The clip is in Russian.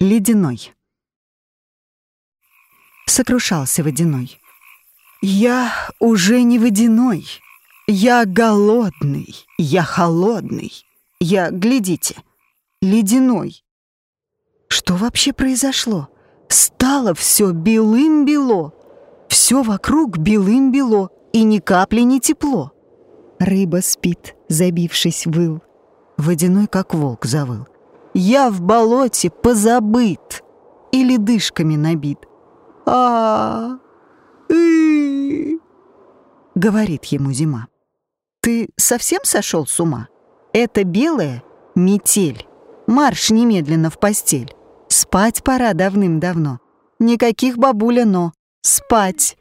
Ледяной. Сокрушался водяной. «Я уже не водяной. Я голодный, я холодный. Я, глядите, ледяной». Что вообще произошло? Стало все белым-бело. Все вокруг белым-бело, и ни капли не тепло. Рыба спит, забившись выл. Водяной, как волк, завыл. Я в болоте позабыт или дышками набит. а Говорит ему зима. Ты совсем сошел с ума? Это белая метель. Марш немедленно в постель. Спать пора давным-давно. Никаких бабуля, но спать.